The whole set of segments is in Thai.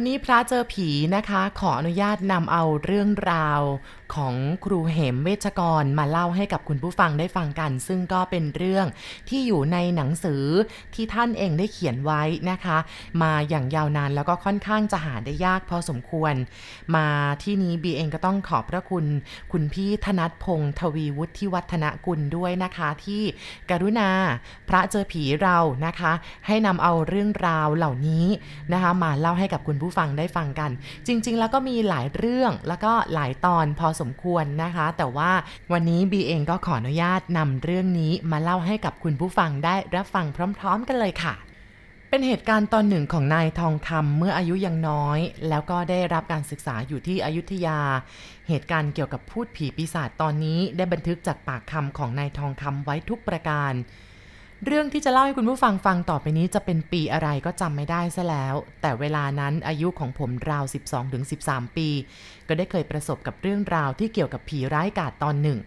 วันนี้พระเจอผีนะคะ ขออนุญาตนำเอาเรื่องราวของครูเหมเวชกรมาเล่าให้กับคุณผู้ฟังได้ฟังกัน ซึ่งก็เป็นเรื่องที่อยู่ในหนังสือที่ท่านเองได้เขียนไว้นะคะ มาอย่างยาวนานแล้วก็ค่อนข้างจะหาได้ยากพอสมควร มาที่นี้บีเองก็ต้องขอบพระคุณ คุณพี่ธนัทพงศ์ทวีวุฒิวัฒนกุลด้วยนะคะที่กรุณาพระเจอผีเรานะคะ ให้นำเอาเรื่องราวเหล่านี้นะคะ มาเล่าให้กับคุณผู้ฟังได้ฟังกัน จริง ๆ แล้วก็มีหลายเรื่องแล้วก็หลายตอนพอสมควรนะคะ แต่ว่าวันนี้บีเองก็ขออนุญาตนำเรื่องนี้มาเล่าให้กับคุณผู้ฟังได้รับฟังพร้อม ๆ กันเลยค่ะเป็นเหตุการณ์ตอนหนึ่งของนายทองคำเมื่ออายุยังน้อย แล้วก็ได้รับการศึกษาอยู่ที่อยุธยา เหตุการณ์เกี่ยวกับพูดผีปีศาจตอนนี้ได้บันทึกจากปากคำของนายทองคำไว้ทุกประการ เรื่องที่จะเล่าให้คุณผู้ฟังฟังต่อไปนี้จะเป็นปีอะไรก็จำไม่ได้ซะแล้ว แต่เวลานั้นอายุของผมราว 12-13 ปี ก็ได้เคยประสบกับเรื่องราวที่เกี่ยวกับผีร้ายกาจตอนหนึ่ง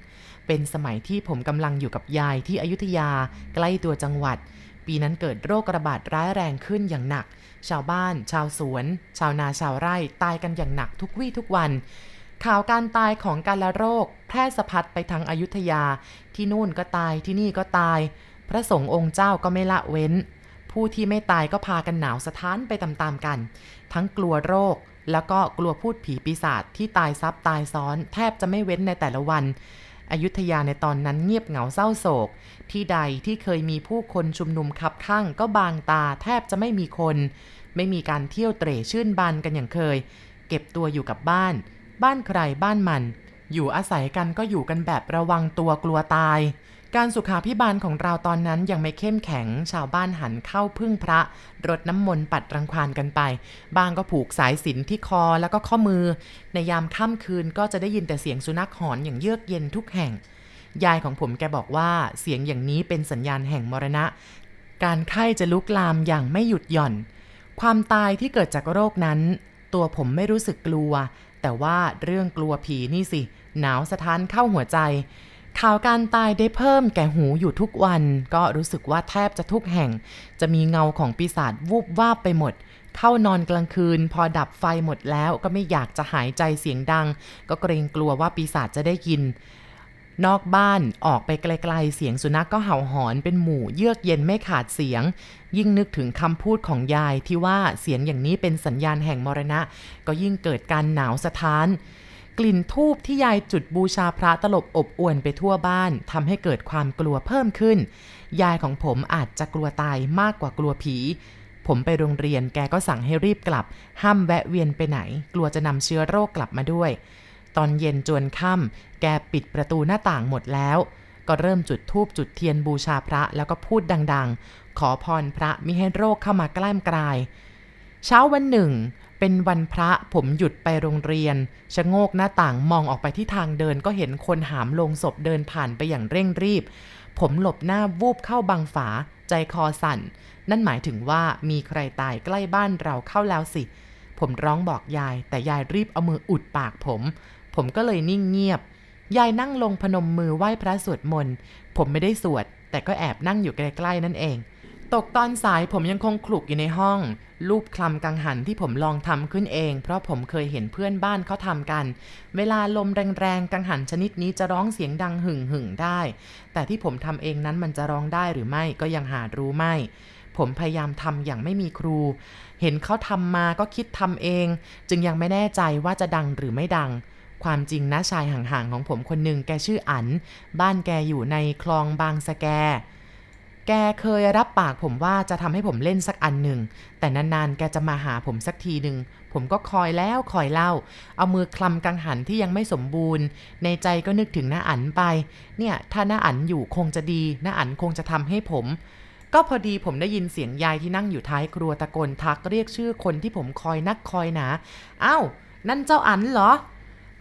เป็นสมัยที่ผมกำลังอยู่กับยายที่อยุธยา ใกล้ตัวจังหวัด ปีนั้นเกิดโรคระบาดร้ายแรงขึ้นอย่างหนัก ชาวบ้าน ชาวสวน ชาวนาชาวไร่ตายกันอย่างหนักทุกวี่ทุกวันข่าวการตายของการละโรค แพร่สะพัดไปทางอายุทยา ที่นู่นก็ตายที่นี่ก็ตาย พระสงฆ์องค์เจ้าก็ไม่ละเว้น ผู้ที่ไม่ตายก็พากันหนาวสะท้านไปตามๆกัน ทั้งกลัวโรคแล้วก็กลัวพูดผีปีศาจที่ตายซับตายซ้อน แทบจะไม่เว้นในแต่ละวันอยุธยาในตอนนั้นเงียบเหงาเศร้าโศก ที่ใดที่เคยมีผู้คนชุมนุมคับข้างก็บางตาแทบจะไม่มีคน ไม่มีการเที่ยวเตร่ชื่นบานกันอย่างเคย เก็บตัวอยู่กับบ้าน บ้านใครบ้านมัน อยู่อาศัยกันก็อยู่กันแบบระวังตัวกลัวตาย การสุขาพิบาลของเราตอนนั้นยังไม่เข้มแข็ง ชาวบ้านหันเข้าพึ่งพระ รดน้ำมนต์ปัดรังควานกันไป บางก็ผูกสายสินที่คอแล้วก็ข้อมือ ในยามค่ำคืนก็จะได้ยินแต่เสียงสุนัขหอนอย่างเยือกเย็นทุกแห่ง ยายของผมแกบอกว่าเสียงอย่างนี้เป็นสัญญาณแห่งมรณะ การไข้จะลุกลามอย่างไม่หยุดหย่อน ความตายที่เกิดจากโรคนั้น ตัวผมไม่รู้สึกกลัว แต่ว่าเรื่องกลัวผีนี่สิ หนาวสะท้านเข้าหัวใจ ข่าวการตายได้เพิ่มแก่หูอยู่ทุกวัน ก็รู้สึกว่าแทบจะทุกแห่ง จะมีเงาของปีศาจวูบวาบไปหมด เข้านอนกลางคืน พอดับไฟหมดแล้วก็ไม่อยากจะหายใจเสียงดัง ก็เกรงกลัวว่าปีศาจจะได้ยิน นอกบ้านออกไปไกลๆเสียงสุนัขกก็เห่าหอนเป็นหมู่เยือกเย็นไม่ขาดเสียง ยิ่งนึกถึงคำพูดของยายที่ว่าเสียงอย่างนี้เป็นสัญญาณแห่งมรณะ ก็ยิ่งเกิดการหนาวสะท้าน กลิ่นทูบที่ยายจุดบูชาพระตลบอบอวนไปทั่วบ้านทำให้เกิดความกลัวเพิ่มขึ้น ยายของผมอาจจะกลัวตายมากกว่ากลัวผี ผมไปโรงเรียนแกก็สั่งให้รีบกลับ ห้ามแวะเวียนไปไหน กลัวจะนำเชื้อโรคกลับมาด้วย ตอนเย็นจวนค่ำแกปิดประตูหน้าต่างหมดแล้ว ก็เริ่มจุดธูปจุดเทียนบูชาพระแล้วก็พูดดัง ๆ ขอพรพระมิให้โรคเข้ามาใกล้มกลาย เช้าวันหนึ่ง เป็นวันพระผมหยุดไปโรงเรียน ชะโงกหน้าต่างมองออกไปที่ทางเดินก็เห็นคนหามลงศพเดินผ่านไปอย่างเร่งรีบ ผมหลบหน้าวูบเข้าบังฝา ใจคอสั่น นั่นหมายถึงว่ามีใครตายใกล้บ้านเราเข้าแล้วสิ ผมร้องบอกยาย แต่ยายรีบเอามืออุดปากผม ผมก็เลยนิ่งเงียบ ยายนั่งลงพนมมือไหว้พระสวดมนต์ ผมไม่ได้สวด แต่ก็แอบนั่งอยู่ใกล้ๆนั่นเอง ตกตอนสายผมยังคงคลุกอยู่ในห้อง รูปคลำกังหันที่ผมลองทำขึ้นเอง เพราะผมเคยเห็นเพื่อนบ้านเขาทำกัน เวลาลมแรงๆกังหันชนิดนี้จะร้องเสียงดังหึ่งหึ่งๆได้ แต่ที่ผมทำเองนั้นมันจะร้องได้หรือไม่ก็ยังหารู้ไม่ ผมพยายามทำอย่างไม่มีครู เห็นเขาทำมาก็คิดทำเอง จึงยังไม่แน่ใจว่าจะดังหรือไม่ดังความจริงนะชายห่างๆของผมคนหนึ่งแกชื่ออัน บ้านแกอยู่ในคลองบางสะแก แกเคยรับปากผมว่าจะทำให้ผมเล่นสักอันหนึ่ง แต่นานๆ แกจะมาหาผมสักทีหนึ่ง ผมก็คอยแล้วคอยเล่า เอามือคลำกังหันที่ยังไม่สมบูรณ์ ในใจก็นึกถึงน้าอันไป เนี่ยถ้าน้าอันอยู่คงจะดีน้าอันคงจะทำให้ผม ก็พอดีผมได้ยินเสียงยายที่นั่งอยู่ท้ายครัวตะโกนทักเรียกชื่อคนที่ผมคอยนักคอยหนาอ้าวนั่นเจ้าอันเหรอ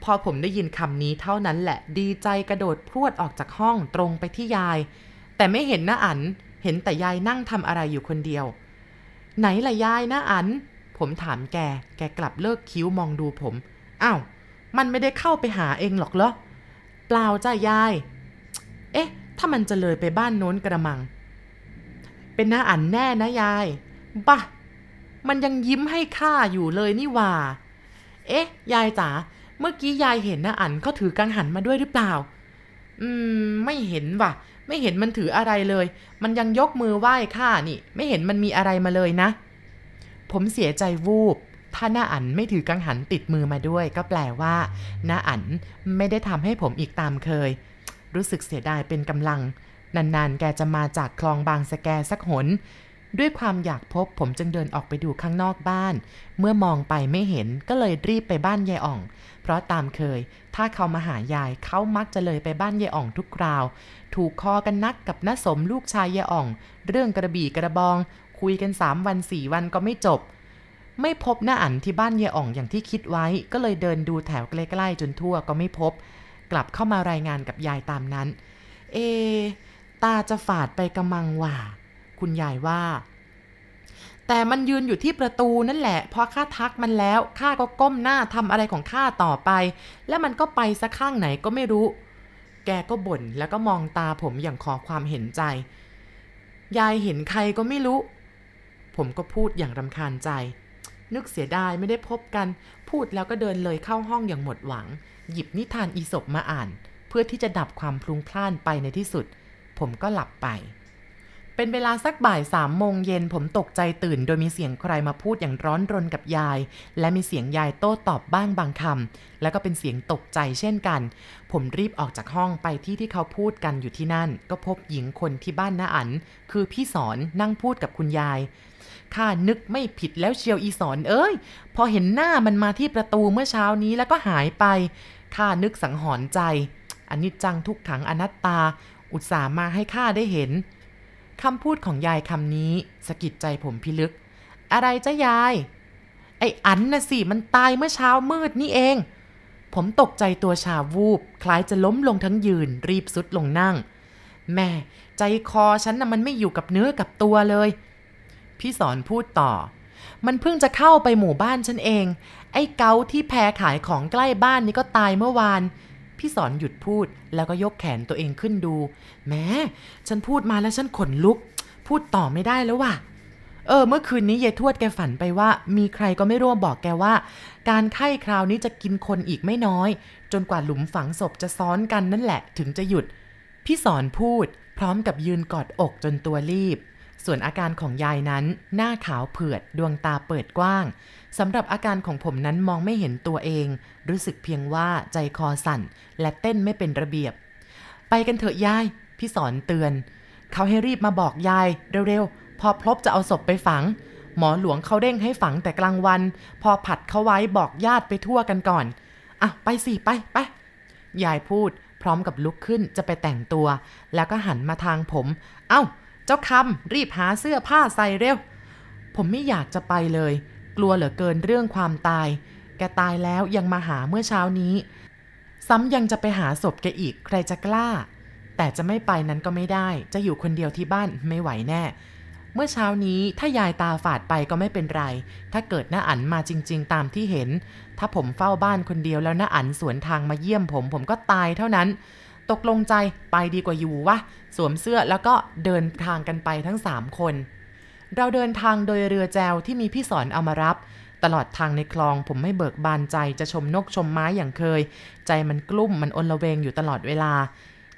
พอผมได้ยินคำนี้เท่านั้นแหละดีใจกระโดดพรวดออกจากห้องตรงไปที่ยาย แต่ไม่เห็นน้าอันเห็นแต่ยายนั่งทำอะไรอยู่คนเดียว ไหนล่ะยายน้าอันผมถามแก แกกลับเลิกคิ้วมองดูผมอ้าวมันไม่ได้เข้าไปหาเองหรอกเหรอ เปล่าจ้ายาย เอ๊ะ ถ้ามันจะเลยไปบ้านโน้นกระมัง เป็นน้าอันแน่นะยาย บ้ามันยังยิ้มให้ข้าอยู่เลยนี่ว่า เอ๊ะ ยายจ๋า เมื่อกี้ยายเห็นนะอันเขาถือกังหันมาด้วยหรือเปล่า อืม ไม่เห็นว่ะ ไม่เห็นมันถืออะไรเลย มันยังยกมือไหว้ข้านี่ ไม่เห็นมันมีอะไรมาเลยนะ ผมเสียใจวูบ ถ้าหน้าอันไม่ถือกังหันติดมือมาด้วย ก็แปลว่าหน้าอันไม่ได้ทำให้ผมอีกตามเคย รู้สึกเสียดายเป็นกำลัง นานๆ แกจะมาจากคลองบางสแกสักหน ด้วยความอยากพบผมจึงเดินออกไปดูข้างนอกบ้าน เมื่อมองไปไม่เห็นก็เลยรีบไปบ้านยายอ่อง เพราะตามเคย ถ้าเขามาหายายเขามักจะเลยไปบ้านยายอ่องทุกคราว ถูกคอกันนักกับน้าสมลูกชายยายอ่อง เรื่องกระบี่กระบอง คุยกันสามวันสี่วันก็ไม่จบ ไม่พบหน้าอันที่บ้านยายอ่องอย่างที่คิดไว้ ก็เลยเดินดูแถวใกล้ๆจนทั่วก็ไม่พบ กลับเข้ามารายงานกับยายตามนั้น เอ ตาจะฝาดไปกำมังว่า คุณยายว่า แต่มันยืนอยู่ที่ประตูนั่นแหละพอข้าทักมันแล้วข้าก็ก้มหน้าทำอะไรของข้าต่อไป แล้วมันก็ไปสักข้างไหนก็ไม่รู้ แกก็บ่นแล้วก็มองตาผมอย่างขอความเห็นใจ ยายเห็นใครก็ไม่รู้ ผมก็พูดอย่างรำคาญใจ นึกเสียดายไม่ได้พบกัน พูดแล้วก็เดินเลยเข้าห้องอย่างหมดหวัง หยิบนิทานอีสบมาอ่าน เพื่อที่จะดับความพลุงพล่านไปในที่สุด ผมก็หลับไป เป็นเวลาสักบ่ายสามโมงเย็นผมตกใจตื่น โดยมีเสียงใครมาพูดอย่างร้อนรนกับยาย และมีเสียงยายโต้ตอบบ้างบางคำแล้วก็เป็นเสียงตกใจเช่นกัน ผมรีบออกจากห้องไปที่ที่เขาพูดกันอยู่ที่นั่น ก็พบหญิงคนที่บ้านน้าอัน คือพี่สอนนั่งพูดกับคุณยายข้านึกไม่ผิดแล้วเชียวอีสอนเอ้ย พอเห็นหน้ามันมาที่ประตูเมื่อเช้านี้แล้วก็หายไปข้านึกสังหรณ์ใจอันนี้จังทุกขังอนัตตา อุตส่าห์มาให้ข้าได้เห็น คำพูดของยายคำนี้สะกิดใจผมพิลึก อะไรจ้ายาย ไอ้อันน่ะสิ มันตายเมื่อเช้ามืดนี่เอง ผมตกใจตัวชาวูบ คล้ายจะล้มลงทั้งยืน รีบสุดลงนั่ง แม่ใจคอฉันน่ะมันไม่อยู่กับเนื้อกับตัวเลย พี่สอนพูดต่อ มันเพิ่งจะเข้าไปหมู่บ้านฉันเอง ไอ้เกาที่แพรขายของใกล้บ้านนี่ก็ตายเมื่อวาน พี่สอนหยุดพูดแล้วก็ยกแขนตัวเองขึ้นดู แม้ฉันพูดมาแล้วฉันขนลุก พูดต่อไม่ได้แล้วว่ะ เออ เมื่อคืนนี้ยายทวดแกฝันไปว่า มีใครก็ไม่ร่วมบอกแกว่า การไข้คราวนี้จะกินคนอีกไม่น้อย จนกว่าหลุมฝังศพจะซ้อนกันนั่นแหละถึงจะหยุด พี่สอนพูด พร้อมกับยืนกอดอกจนตัวรีบ ส่วนอาการของยายนั้น หน้าขาวเผือดดวงตาเปิดกว้างสำหรับอาการของผมนั้นมองไม่เห็นตัวเอง รู้สึกเพียงว่าใจคอสั่น และเต้นไม่เป็นระเบียบ ไปกันเถอะยาย พี่สอนเตือน เขาให้รีบมาบอกยายเร็วๆ พอพลบจะเอาศพไปฝัง หมอหลวงเขาเร่งให้ฝังแต่กลางวัน พอผัดเขาไว้บอกญาติไปทั่วกันก่อนอะไปสิไปไปยายพูดพร้อมกับลุกขึ้นจะไปแต่งตัว แล้วก็หันมาทางผม เอ้า จ้าคำรีบหาเสื้อผ้าใส่เร็ว ผมไม่อยากจะไปเลย กลัวเหลือเกินเรื่องความตาย แกตายแล้วยังมาหาเมื่อเช้านี้ ซ้ำยังจะไปหาศพแกอีกใครจะกล้า แต่จะไม่ไปนั้นก็ไม่ได้ จะอยู่คนเดียวที่บ้านไม่ไหวแน่ เมื่อเช้านี้ถ้ายายตาฝาดไปก็ไม่เป็นไร ถ้าเกิดน้าอันมาจริง ๆ ตามที่เห็น ถ้าผมเฝ้าบ้านคนเดียวแล้วน้าอันสวนทางมาเยี่ยมผมผมก็ตายเท่านั้น ตกลงใจไปดีกว่าอยู่วะสวมเสื้อแล้วก็เดินทางกันไปทั้งสามคน เราเดินทางโดยเรือแจวที่มีพี่สอนเอามารับ ตลอดทางในคลองผมไม่เบิกบานใจจะชมนกชมไม้อย่างเคย ใจมันกลุ้มมันอนละเวงอยู่ตลอดเวลา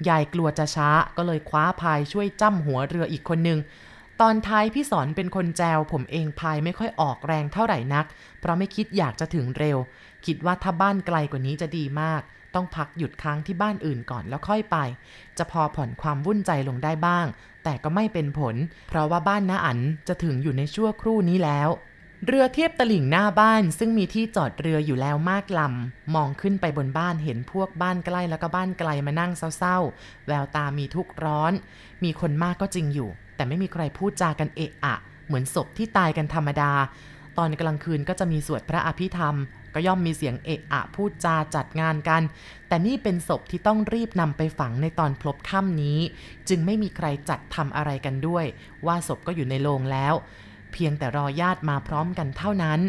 ยายกลัวจะช้าก็เลยคว้าพายช่วยจ้ำหัวเรืออีกคนนึง ตอนท้ายพี่สอนเป็นคนแจว ผมเองพายไม่ค่อยออกแรงเท่าไหร่นัก เพราะไม่คิดอยากจะถึงเร็ว คิดว่าถ้าบ้านไกลกว่านี้จะดีมาก ต้องพักหยุดค้างที่บ้านอื่นก่อนแล้วค่อยไป จะพอผ่อนความวุ่นใจลงได้บ้าง แต่ก็ไม่เป็นผล เพราะว่าบ้านน้าอันจะถึงอยู่ในชั่วครู่นี้แล้ว เรือเทียบตลิ่งหน้าบ้านซึ่งมีที่จอดเรืออยู่แล้วมากลำมองขึ้นไปบนบ้านเห็นพวกบ้านใกล้แล้วก็บ้านไกลมานั่งเศร้าๆ แววตามีทุกข์ร้อน มีคนมากก็จริงอยู่ แต่ไม่มีใครพูดจากันเอะอะ เหมือนศพที่ตายกันธรรมดาตอนกลางคืนก็จะมีสวดพระอภิธรรม ก็ย่อมมีเสียงเอะอะพูดจาจัดงานกัน แต่นี่เป็นศพที่ต้องรีบนำไปฝังในตอนพลบค่ำนี้ จึงไม่มีใครจัดทำอะไรกันด้วย ว่าศพก็อยู่ในโรงแล้ว เพียงแต่รอญาติมาพร้อมกันเท่านั้น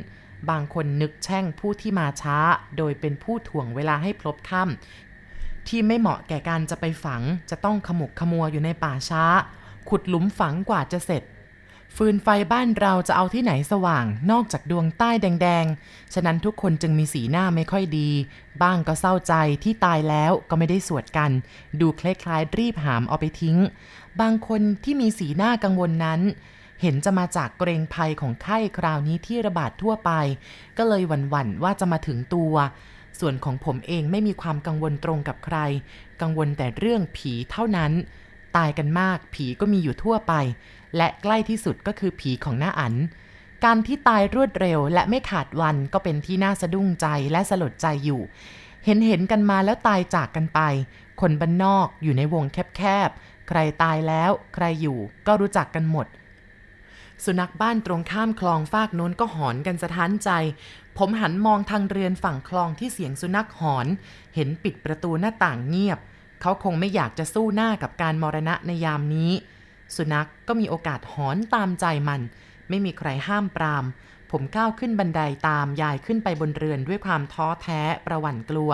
บางคนนึกแช่งผู้ที่มาช้า โดยเป็นผู้ถ่วงเวลาให้พลบค่ำที่ไม่เหมาะแก่การจะไปฝัง จะต้องขมุกขมัวอยู่ในป่าช้า ขุดหลุมฝังกว่าจะเสร็จ ฟืนไฟบ้านเราจะเอาที่ไหนสว่างนอกจากดวงใต้แดงๆ ฉะนั้นทุกคนจึงมีสีหน้าไม่ค่อยดี บ้างก็เศร้าใจที่ตายแล้วก็ไม่ได้สวดกัน ดูคล้ายๆรีบหามเอาไปทิ้ง บางคนที่มีสีหน้ากังวลนั้น เห็นจะมาจากเกรงภัยของไข้คราวนี้ที่ระบาดทั่วไป ก็เลยหวั่นๆว่าจะมาถึงตัว ส่วนของผมเองไม่มีความกังวลตรงกับใคร กังวลแต่เรื่องผีเท่านั้น ตายกันมากผีก็มีอยู่ทั่วไป และใกล้ที่สุดก็คือผีของหน้าอัน การที่ตายรวดเร็วและไม่ขาดวันก็เป็นที่น่าสะดุ้งใจและสลดใจอยู่ เห็นเห็นกันมาแล้วตายจากกันไป คนบ้านนอกอยู่ในวงแคบๆ ใครตายแล้ว ใครอยู่ก็รู้จักกันหมด สุนัขบ้านตรงข้ามคลองฟากโน้นก็หอนกันสะท้านใจ ผมหันมองทางเรือนฝั่งคลองที่เสียงสุนัขหอน เห็นปิดประตูหน้าต่างเงียบ เขาคงไม่อยากจะสู้หน้ากับการมรณะในยามนี้ สุนัขกก็มีโอกาสหอนตามใจมัน ไม่มีใครห้ามปราม ผมก้าวขึ้นบันไดตามยายขึ้นไปบนเรือนด้วยความท้อแท้ประหวั่นกลัว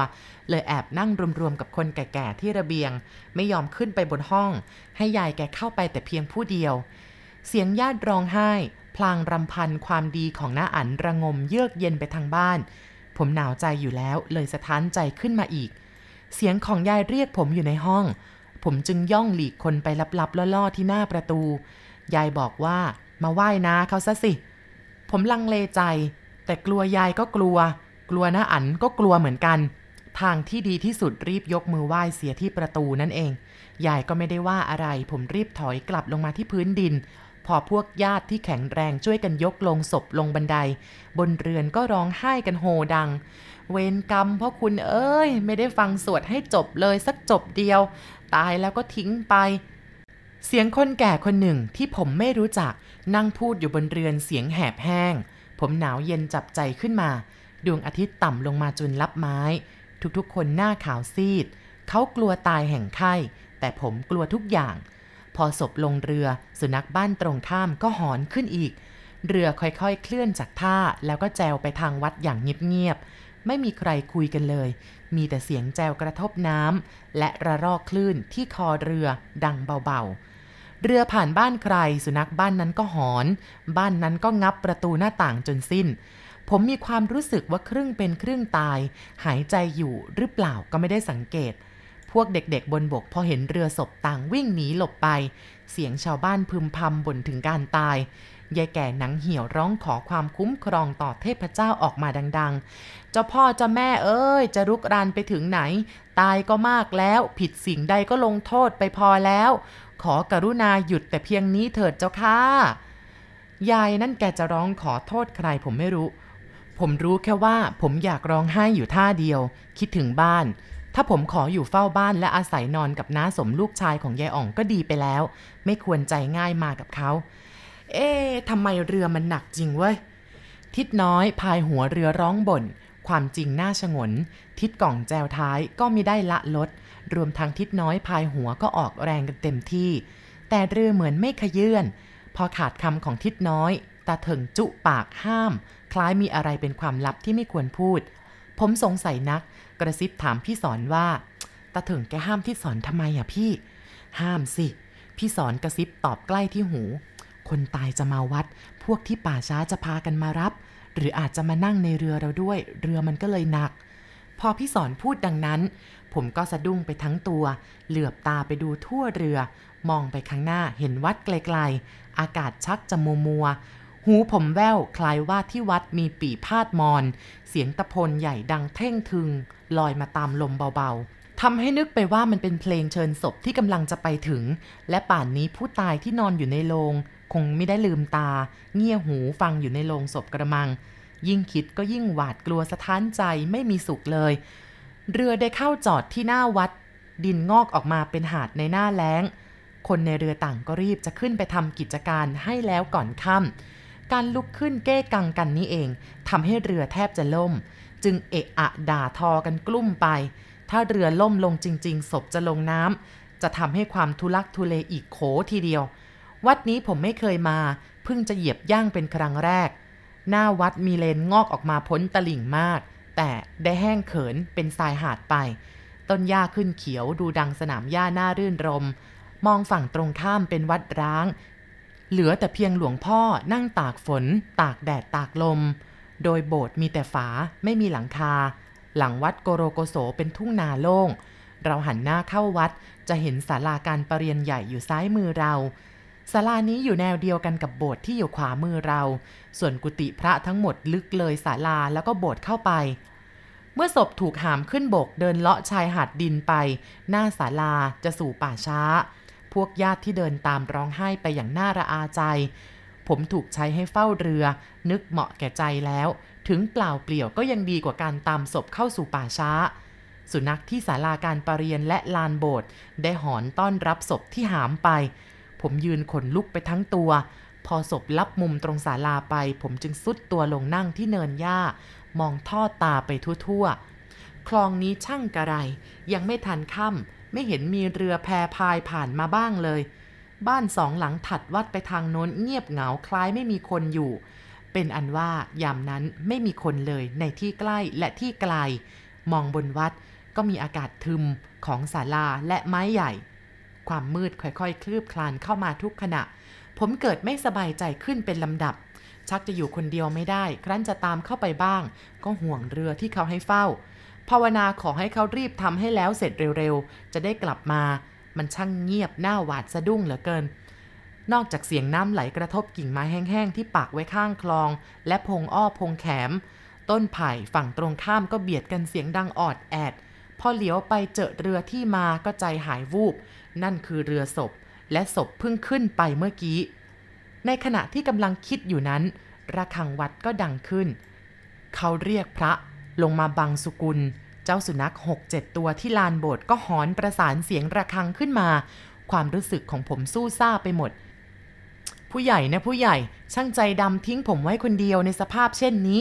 เลยแอบนั่งรวมๆกับคนแก่ๆที่ระเบียง ไม่ยอมขึ้นไปบนห้อง ให้ยายแกเข้าไปแต่เพียงผู้เดียว เสียงญาติร้องไห้ พลางรำพันความดีของน้าอันระงมเยือกเย็นไปทางบ้าน ผมหนาวใจอยู่แล้วเลยสะท้านใจขึ้นมาอีก เสียงของยายเรียกผมอยู่ในห้อง ผมจึงย่องหลีกคนไปลับๆล่อๆที่หน้าประตู ยายบอกว่ามาไหว้นะเขาซะสิ ผมลังเลใจ แต่กลัวยายก็กลัว กลัวน้าอันก็กลัวเหมือนกัน ทางที่ดีที่สุดรีบยกมือไหว้เสียที่ประตูนั่นเอง ยายก็ไม่ได้ว่าอะไร ผมรีบถอยกลับลงมาที่พื้นดิน พอพวกญาติที่แข็งแรงช่วยกันยกลงศพลงบันได บนเรือนก็ร้องไห้กันโฮดัง เวรกรรมพ่อคุณเอ้ย ไม่ได้ฟังสวดให้จบเลยสักจบเดียว ตายแล้วก็ทิ้งไป เสียงคนแก่คนหนึ่งที่ผมไม่รู้จัก นั่งพูดอยู่บนเรือนเสียงแหบแห้ง ผมหนาวเย็นจับใจขึ้นมา ดวงอาทิตย์ต่ำลงมาจนลับไม้ ทุกๆ คนหน้าขาวซีด เขากลัวตายแห่งไข้แต่ผมกลัวทุกอย่าง พอศพลงเรือสุนัขบ้านตรงข้ามก็หอนขึ้นอีก เรือค่อยๆ เคลื่อนจากท่าแล้วก็แจวไปทางวัดอย่างเงียบๆไม่มีใครคุยกันเลย มีแต่เสียงแจวกระทบน้ำและระรอกคลื่นที่คอเรือดังเบาๆ เรือผ่านบ้านใคร สุนัขบ้านนั้นก็หอน บ้านนั้นก็งับประตูหน้าต่างจนสิ้นผมมีความรู้สึกว่าครึ่งเป็นครึ่งตาย หายใจอยู่หรือเปล่าก็ไม่ได้สังเกต พวกเด็กๆบนบกพอเห็นเรือศพต่างวิ่งหนีหลบไป เสียงชาวบ้านพึมพำบ่นถึงการตาย ยายแก่หนังเหี่ยวร้องขอความคุ้มครองต่อเทพเจ้าออกมาดังๆ เจ้าพ่อเจ้าแม่เอ้ย จะรุกรานไปถึงไหน ตายก็มากแล้ว ผิดสิ่งใดก็ลงโทษไปพอแล้ว ขอกรุณาหยุดแต่เพียงนี้เถิดเจ้าค่ะ ยายนั่นแกจะร้องขอโทษใครผมไม่รู้ ผมรู้แค่ว่าผมอยากร้องไห้อยู่ท่าเดียว คิดถึงบ้าน ถ้าผมขออยู่เฝ้าบ้านและอาศัยนอนกับน้าสมลูกชายของยายอ่องก็ดีไปแล้ว ไม่ควรใจง่ายมากับเขา เอ๊ะทำไมเรือมันหนักจริงเว้ย ทิดน้อยพายหัวเรือร้องบ่น ความจริงน่าชงน ทิดกล่องแจวท้ายก็มิได้ละลด รวมทางทิดน้อยพายหัวก็ออกแรงกันเต็มที่ แต่เรือเหมือนไม่ขยื่น พอขาดคำของทิดน้อย ตาเถิงจุปากห้าม คล้ายมีอะไรเป็นความลับที่ไม่ควรพูด ผมสงสัยนัก กระซิบถามพี่สอนว่าตาเถิงแกห้ามที่สอนทำไมอะพี่ ห้ามสิ พี่สอนกระซิบตอบใกล้ที่หู คนตายจะมาวัด พวกที่ป่าช้าจะพากันมารับ หรืออาจจะมานั่งในเรือเราด้วย เรือมันก็เลยหนัก พอพี่สอนพูดดังนั้น ผมก็สะดุ้งไปทั้งตัว เหลือบตาไปดูทั่วเรือ มองไปข้างหน้าเห็นวัดไกลๆ อากาศชักจะมัวมัว หูผมแว่วคล้ายว่าที่วัดมีปีพาดมอน เสียงตะพนใหญ่ดังเท่งทึง ลอยมาตามลมเบาๆทำให้นึกไปว่ามันเป็นเพลงเชิญศพที่กำลังจะไปถึง และป่านนี้ผู้ตายที่นอนอยู่ในโรงคงไม่ได้ลืมตา เงี่ยหูฟังอยู่ในโรงศพกระมัง ยิ่งคิดก็ยิ่งหวาดกลัวสะท้านใจไม่มีสุขเลย เรือได้เข้าจอดที่หน้าวัด ดินงอกออกมาเป็นหาดในหน้าแล้ง คนในเรือต่างก็รีบจะขึ้นไปทำกิจการให้แล้วก่อนค่ำ การลุกขึ้นเก้กังกันนี้เองทำให้เรือแทบจะล่ม จึงเอะอะด่าทอกันกลุ้มไป ถ้าเรือล่มลงจริง ๆ ศพจะลงน้ำจะทำให้ความทุลักทุเลอีกโขทีเดียว วัดนี้ผมไม่เคยมา เพิ่งจะเหยียบย่างเป็นครั้งแรก หน้าวัดมีเลนงอกออกมาพ้นตลิ่งมาก แต่ได้แห้งเขินเป็นทรายหาดไป ต้นหญ้าขึ้นเขียวดูดังสนามหญ้าหน้ารื่นรมมองฝั่งตรงข้ามเป็นวัดร้าง เหลือแต่เพียงหลวงพ่อนั่งตากฝน ตากแดดตากลม โดยโบสถ์มีแต่ฝาไม่มีหลังคา หลังวัดโกโรโกโสเป็นทุ่งนาโล่ง เราหันหน้าเข้าวัดจะเห็นศาลาการประเรียนใหญ่อยู่ซ้ายมือเราศาลานี้อยู่แนวเดียวกันกับโบสถ์ที่อยู่ขวามือเรา ส่วนกุฏิพระทั้งหมดลึกเลยศาลาแล้วก็โบสถ์เข้าไป เมื่อศพถูกหามขึ้นบกเดินเลาะชายหาดดินไป หน้าศาลาจะสู่ป่าช้า พวกญาติที่เดินตามร้องไห้ไปอย่างน่าระอาใจ ผมถูกใช้ให้เฝ้าเรือ นึกเหมาะแก่ใจแล้ว ถึงเปล่าเปลี่ยวก็ยังดีกว่าการตามศพเข้าสู่ป่าช้า สุนัขที่ศาลาการประเรียนและลานโบสถ์ได้หอนต้อนรับศพที่หามไป ผมยืนขนลุกไปทั้งตัว พอศพลับมุมตรงศาลาไป ผมจึงซุดตัวลงนั่งที่เนินหญ้า มองทอดตาไปทั่วๆคลองนี้ช่างกระไร ยังไม่ทันค่ำ ไม่เห็นมีเรือแพพายผ่านมาบ้างเลย บ้านสองหลังถัดวัดไปทางโน้นเงียบเหงาคล้ายไม่มีคนอยู่ เป็นอันว่ายามนั้นไม่มีคนเลยในที่ใกล้และที่ไกล มองบนวัดก็มีอากาศทึมของศาลาและไม้ใหญ่ ความมืดค่อยๆ คลืบคลานเข้ามาทุกขณะ ผมเกิดไม่สบายใจขึ้นเป็นลำดับ ชักจะอยู่คนเดียวไม่ได้ ครั้นจะตามเข้าไปบ้าง ก็ห่วงเรือที่เขาให้เฝ้า ภาวนาขอให้เขารีบทำให้แล้วเสร็จเร็วๆ จะได้กลับมา มันช่างเงียบหน้าหวาดสะดุ้งเหลือเกิน นอกจากเสียงน้ำไหลกระทบกิ่งไม้แห้งๆ ที่ปักไว้ข้างคลอง และพงอ้อพงแขม ต้นไผ่ฝั่งตรงข้ามก็เบียดกันเสียงดังออดแอด พอเหลียวไปเจอเรือที่มาก็ใจหายวูบ นั่นคือเรือศพ และศพเพิ่งขึ้นไปเมื่อกี้ ในขณะที่กำลังคิดอยู่นั้น ระฆังวัดก็ดังขึ้น เขาเรียกพระ ลงมาบังสุกุล เจ้าสุนัขหกเจ็ดตัวที่ลานโบสถ์ก็หอนประสานเสียงระฆังขึ้นมา ความรู้สึกของผมสู้ซ่าไปหมด ผู้ใหญ่นะผู้ใหญ่ช่างใจดำทิ้งผมไว้คนเดียวในสภาพเช่นนี้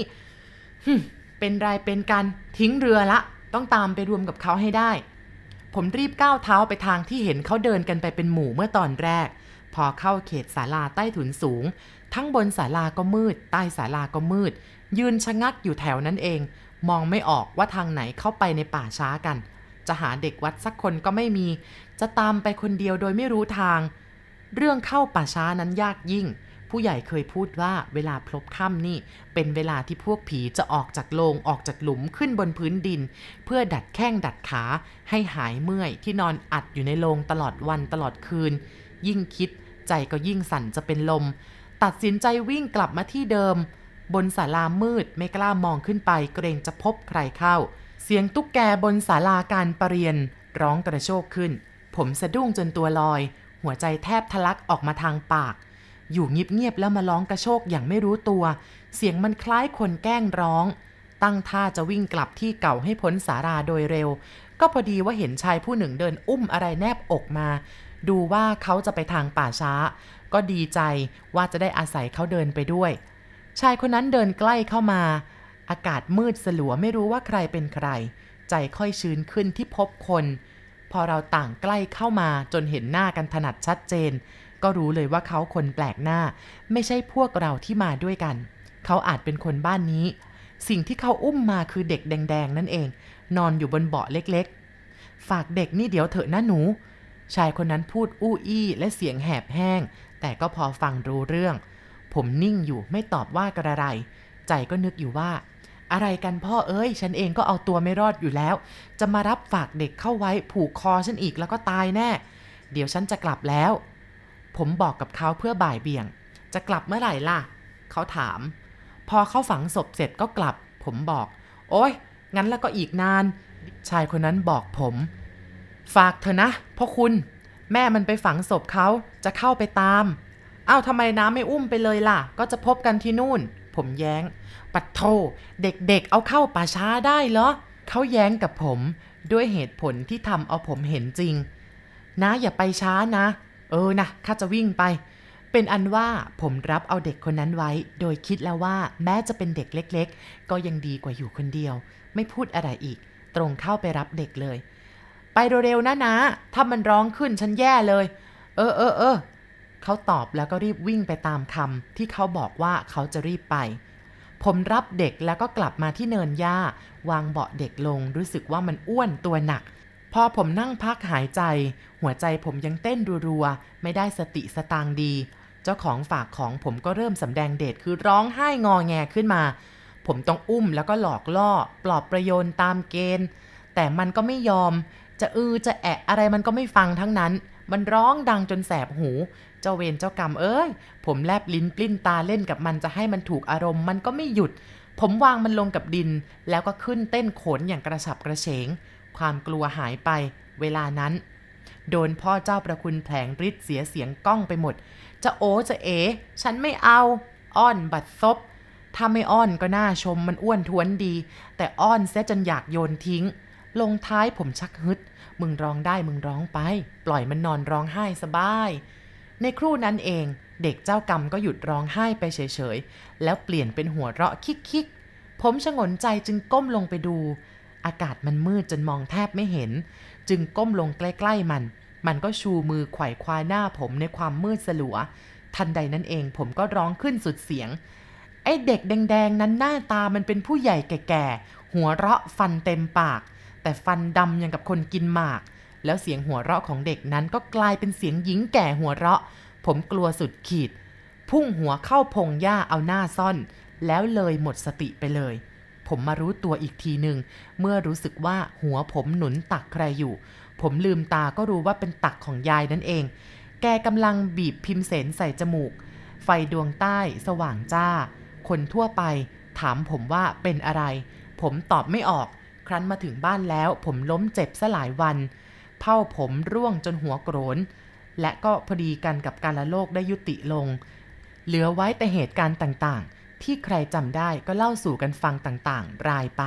เป็นรายเป็นกันทิ้งเรือละ ต้องตามไปรวมกับเขาให้ได้ ผมรีบก้าวเท้าไปทางที่เห็นเขาเดินกันไปเป็นหมู่เมื่อตอนแรก พอเข้าเขตศาลาใต้ถุนสูง ทั้งบนศาลาก็มืด ใต้ศาลาก็มืด ยืนชะงักอยู่แถวนั้นเอง มองไม่ออกว่าทางไหนเข้าไปในป่าช้ากัน จะหาเด็กวัดสักคนก็ไม่มี จะตามไปคนเดียวโดยไม่รู้ทาง เรื่องเข้าป่าช้านั้นยากยิ่ง ผู้ใหญ่เคยพูดว่าเวลาพลบค่ำนี่ เป็นเวลาที่พวกผีจะออกจากโลงออกจากหลุมขึ้นบนพื้นดิน เพื่อดัดแข้งดัดขา ให้หายเมื่อยที่นอนอัดอยู่ในโลงตลอดวันตลอดคืน ยิ่งคิดใจก็ยิ่งสั่นจะเป็นลม ตัดสินใจวิ่งกลับมาที่เดิม บนศาลามืดไม่กล้ามองขึ้นไปเกรงจะพบใครเข้า เสียงตุ๊กแกบนศาลาการประเรียน ร้องกระโชกขึ้น ผมสะดุ้งจนตัวลอย หัวใจแทบทะลักออกมาทางปาก อยู่เงียบๆแล้วมาร้องกระโชกอย่างไม่รู้ตัว เสียงมันคล้ายคนแกล้งร้อง ตั้งท่าจะวิ่งกลับที่เก่าให้พ้นสาราโดยเร็ว ก็พอดีว่าเห็นชายผู้หนึ่งเดินอุ้มอะไรแนบอกมา ดูว่าเขาจะไปทางป่าช้า ก็ดีใจว่าจะได้อาศัยเขาเดินไปด้วย ชายคนนั้นเดินใกล้เข้ามา อากาศมืดสลัวไม่รู้ว่าใครเป็นใคร ใจค่อยชื้นขึ้นที่พบคน พอเราต่างใกล้เข้ามาจนเห็นหน้ากันถนัดชัดเจน ก็รู้เลยว่าเขาคนแปลกหน้า ไม่ใช่พวกเราที่มาด้วยกัน เขาอาจเป็นคนบ้านนี้ สิ่งที่เขาอุ้มมาคือเด็กแดงๆนั่นเอง นอนอยู่บนเบาะเล็กๆ ฝากเด็กนี่เดี๋ยวเถอะนะหนู ชายคนนั้นพูดอู้อี้และเสียงแหบแห้ง แต่ก็พอฟังรู้เรื่อง ผมนิ่งอยู่ไม่ตอบว่ากระไร ใจก็นึกอยู่ว่า อะไรกันพ่อเอ้ย ฉันเองก็เอาตัวไม่รอดอยู่แล้ว จะมารับฝากเด็กเข้าไว้ผูกคอฉันอีกแล้วก็ตายแน่ เดี๋ยวฉันจะกลับแล้ว ผมบอกกับเขาเพื่อบ่ายเบี่ยง จะกลับเมื่อไหร่ล่ะ เขาถาม พอเขาฝังศพเสร็จก็กลับ ผมบอก โอ้ยงั้นแล้วก็อีกนาน ชายคนนั้นบอกผม ฝากเถอะนะพ่อคุณ แม่มันไปฝังศพเขาจะเข้าไปตาม อ้าทำไมน้ำไม่อุ้มไปเลยล่ะ ก็จะพบกันที่นู่น ผมแย้ง ปัดโทเด็กๆเเอาเข้าป่าช้าได้เหรอเขาแย้งกับผมด้วยเหตุผลที่ทำเอาผมเห็นจริง นะอย่าไปช้านะ เออนะข้าจะวิ่งไป เป็นอันว่าผมรับเอาเด็กคนนั้นไว้ โดยคิดแล้วว่าแม้จะเป็นเด็กเล็ก ๆ ก็ยังดีกว่าอยู่คนเดียว ไม่พูดอะไรอีก ตรงเข้าไปรับเด็กเลย ไปเร็วๆนะนะ ถ้ามันร้องขึ้นฉันแย่เลย เออเออเออ เขาตอบแล้วก็รีบวิ่งไปตามคำที่เขาบอกว่าเขาจะรีบไป ผมรับเด็กแล้วก็กลับมาที่เนินหญ้า วางเบาะเด็กลงรู้สึกว่ามันอ้วนตัวหนัก พอผมนั่งพักหายใจ หัวใจผมยังเต้นรัวๆ ไม่ได้สติสตางดี เจ้าของฝากของผมก็เริ่มสำแดงเดชคือร้องไห้งอแงขึ้นมา ผมต้องอุ้มแล้วก็หลอกล่อ ปลอบประโยนตามเกณฑ์ แต่มันก็ไม่ยอม จะอือจะแอะอะไรมันก็ไม่ฟังทั้งนั้น มันร้องดังจนแสบหู เจ้าเวรเจ้ากรรมเอ้ย ผมแลบลิ้นปลิ้นตาเล่นกับมันจะให้มันถูกอารมณ์มันก็ไม่หยุด ผมวางมันลงกับดิน แล้วก็ขึ้นเต้นโขนอย่างกระฉับกระเฉง ความกลัวหายไป เวลานั้น โดนพ่อเจ้าประคุณแผลงฤทธิ์เสียเสียงก้องไปหมด จะโอจะเอ ฉันไม่เอา อ้อนบัดซบ ถ้าไม่อ้อนก็น่าชมมันอ้วนท้วนดี แต่อ้อนเสียจนอยากโยนทิ้ง ลงท้ายผมชักฮึด มึงร้องได้มึงร้องไป ปล่อยมันนอนร้องไห้สบาย ในครู่นั้นเอง เด็กเจ้ากรรมก็หยุดร้องไห้ไปเฉยๆ แล้วเปลี่ยนเป็นหัวเราะคิกๆ ผมชงนใจจึงก้มลงไปดู อากาศมันมืดจนมองแทบไม่เห็น จึงก้มลงใกล้ๆมัน มันก็ชูมือไขว่คว้าหน้าผมในความมืดสลัว ทันใดนั้นเองผมก็ร้องขึ้นสุดเสียง ไอ้เด็กแดงๆ นั้นหน้าตามันเป็นผู้ใหญ่แก่ๆ หัวเราะฟันเต็มปาก แต่ฟันดำยังกับคนกินหมาก แล้วเสียงหัวเราะของเด็กนั้นก็กลายเป็นเสียงหญิงแก่หัวเราะ ผมกลัวสุดขีด พุ่งหัวเข้าพงหญ้าเอาหน้าซ่อน แล้วเลยหมดสติไปเลย ผมมารู้ตัวอีกทีหนึ่งเมื่อรู้สึกว่าหัวผมหนุนตักใครอยู่ ผมลืมตาก็รู้ว่าเป็นตักของยายนั่นเอง แกกำลังบีบพิมเสนใส่จมูก ไฟดวงใต้สว่างจ้า คนทั่วไป ถามผมว่าเป็นอะไร ผมตอบไม่ออก ครั้นมาถึงบ้านแล้ว ผมล้มเจ็บซะหลายวัน เผ้าผมร่วงจนหัวโกรน และก็พอดีกันกับการละโลกได้ยุติลง เหลือไว้แต่เหตุการณ์ต่างๆ ที่ใครจำได้ก็เล่าสู่กันฟังต่างๆ รายไป